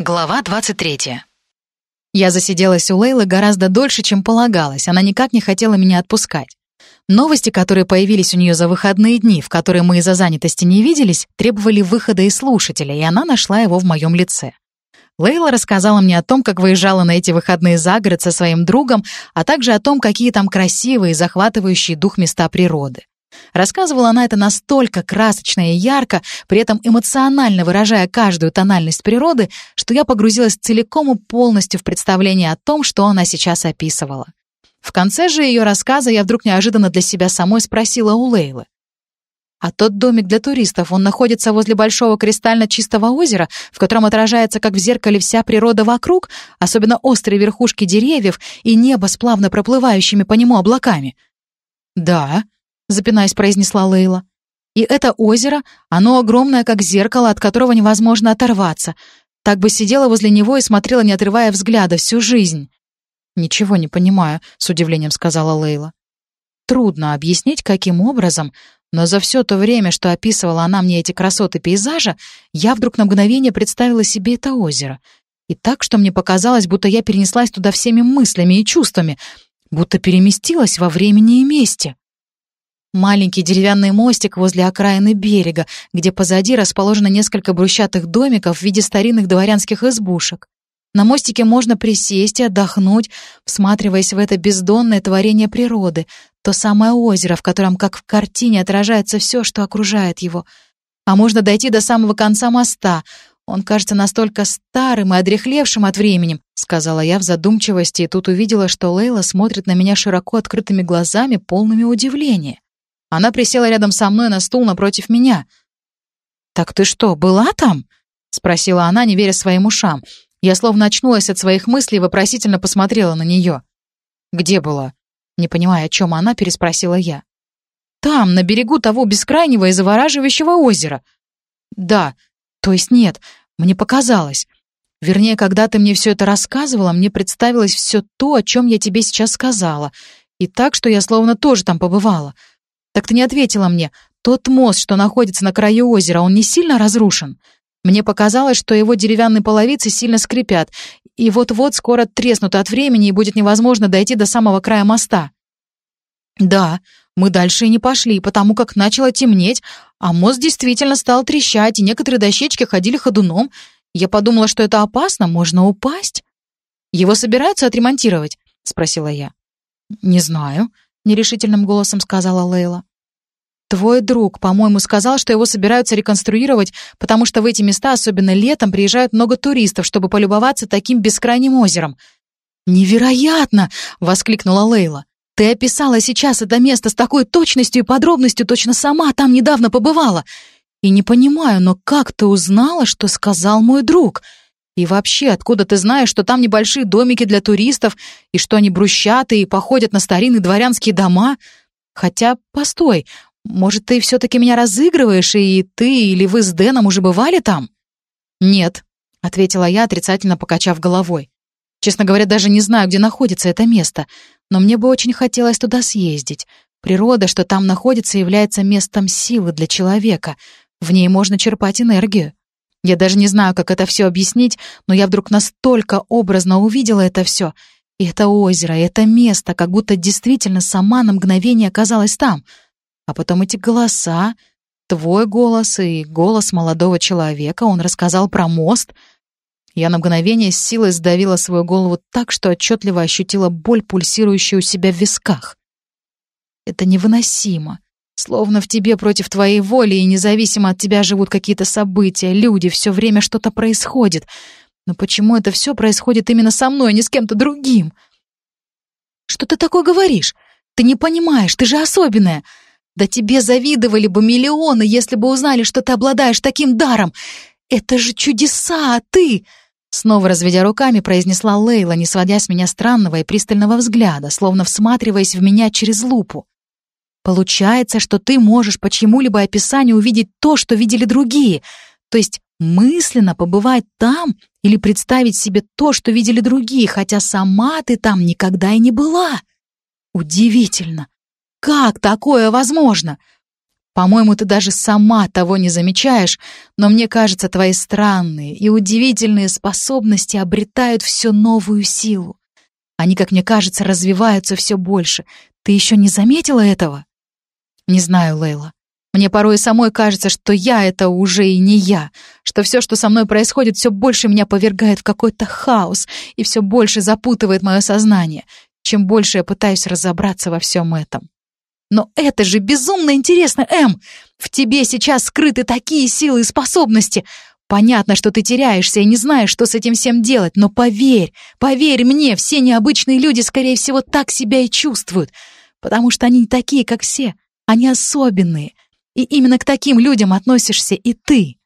Глава 23. Я засиделась у Лейлы гораздо дольше, чем полагалось. Она никак не хотела меня отпускать. Новости, которые появились у нее за выходные дни, в которые мы из-за занятости не виделись, требовали выхода из слушателя, и она нашла его в моем лице. Лейла рассказала мне о том, как выезжала на эти выходные за город со своим другом, а также о том, какие там красивые и захватывающие дух места природы. Рассказывала она это настолько красочно и ярко, при этом эмоционально выражая каждую тональность природы, что я погрузилась целиком и полностью в представление о том, что она сейчас описывала. В конце же ее рассказа я вдруг неожиданно для себя самой спросила у Лейлы. А тот домик для туристов, он находится возле большого кристально чистого озера, в котором отражается, как в зеркале, вся природа вокруг, особенно острые верхушки деревьев и небо с плавно проплывающими по нему облаками. «Да», — запинаясь, произнесла Лейла. «И это озеро, оно огромное, как зеркало, от которого невозможно оторваться. Так бы сидела возле него и смотрела, не отрывая взгляда, всю жизнь». «Ничего не понимаю», — с удивлением сказала Лейла. Трудно объяснить, каким образом, но за все то время, что описывала она мне эти красоты пейзажа, я вдруг на мгновение представила себе это озеро. И так, что мне показалось, будто я перенеслась туда всеми мыслями и чувствами, будто переместилась во времени и месте. Маленький деревянный мостик возле окраины берега, где позади расположено несколько брусчатых домиков в виде старинных дворянских избушек. На мостике можно присесть и отдохнуть, всматриваясь в это бездонное творение природы, то самое озеро, в котором, как в картине, отражается все, что окружает его. А можно дойти до самого конца моста. Он кажется настолько старым и одрехлевшим от времени, сказала я в задумчивости, и тут увидела, что Лейла смотрит на меня широко открытыми глазами, полными удивления. Она присела рядом со мной на стул напротив меня. «Так ты что, была там?» — спросила она, не веря своим ушам. Я словно очнулась от своих мыслей и вопросительно посмотрела на нее. «Где была?» Не понимая, о чем она, переспросила я. «Там, на берегу того бескрайнего и завораживающего озера». «Да, то есть нет, мне показалось. Вернее, когда ты мне все это рассказывала, мне представилось все то, о чем я тебе сейчас сказала. И так, что я словно тоже там побывала. Так ты не ответила мне. Тот мост, что находится на краю озера, он не сильно разрушен? Мне показалось, что его деревянные половицы сильно скрипят, и вот-вот скоро треснут от времени, и будет невозможно дойти до самого края моста. Да, мы дальше и не пошли, потому как начало темнеть, а мост действительно стал трещать, и некоторые дощечки ходили ходуном. Я подумала, что это опасно, можно упасть. Его собираются отремонтировать? спросила я. Не знаю, нерешительным голосом сказала Лейла. Твой друг, по-моему, сказал, что его собираются реконструировать, потому что в эти места, особенно летом, приезжают много туристов, чтобы полюбоваться таким бескрайним озером. «Невероятно!» — воскликнула Лейла. «Ты описала сейчас это место с такой точностью и подробностью, точно сама там недавно побывала. И не понимаю, но как ты узнала, что сказал мой друг?» И вообще, откуда ты знаешь, что там небольшие домики для туристов, и что они брусчатые и походят на старинные дворянские дома? Хотя, постой, может, ты все-таки меня разыгрываешь, и ты или вы с Дэном уже бывали там?» «Нет», — ответила я, отрицательно покачав головой. «Честно говоря, даже не знаю, где находится это место, но мне бы очень хотелось туда съездить. Природа, что там находится, является местом силы для человека. В ней можно черпать энергию. Я даже не знаю, как это все объяснить, но я вдруг настолько образно увидела это все. И это озеро, и это место, как будто действительно сама на мгновение оказалась там. А потом эти голоса, твой голос и голос молодого человека, он рассказал про мост. Я на мгновение с силой сдавила свою голову так, что отчетливо ощутила боль, пульсирующую у себя в висках. Это невыносимо. Словно в тебе против твоей воли и независимо от тебя живут какие-то события, люди, все время что-то происходит. Но почему это все происходит именно со мной, а не с кем-то другим? Что ты такое говоришь? Ты не понимаешь, ты же особенная. Да тебе завидовали бы миллионы, если бы узнали, что ты обладаешь таким даром. Это же чудеса, а ты...» Снова разведя руками, произнесла Лейла, не сводя с меня странного и пристального взгляда, словно всматриваясь в меня через лупу. Получается, что ты можешь по чьему-либо описанию увидеть то, что видели другие, то есть мысленно побывать там или представить себе то, что видели другие, хотя сама ты там никогда и не была. Удивительно. Как такое возможно? По-моему, ты даже сама того не замечаешь, но мне кажется, твои странные и удивительные способности обретают все новую силу. Они, как мне кажется, развиваются все больше. Ты еще не заметила этого? Не знаю, Лейла. Мне порой самой кажется, что я — это уже и не я, что все, что со мной происходит, все больше меня повергает в какой-то хаос и все больше запутывает мое сознание, чем больше я пытаюсь разобраться во всем этом. Но это же безумно интересно, Эм! В тебе сейчас скрыты такие силы и способности. Понятно, что ты теряешься и не знаешь, что с этим всем делать, но поверь, поверь мне, все необычные люди, скорее всего, так себя и чувствуют, потому что они не такие, как все, они особенные — и именно к таким людям относишься и ты.